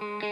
Mm-hmm.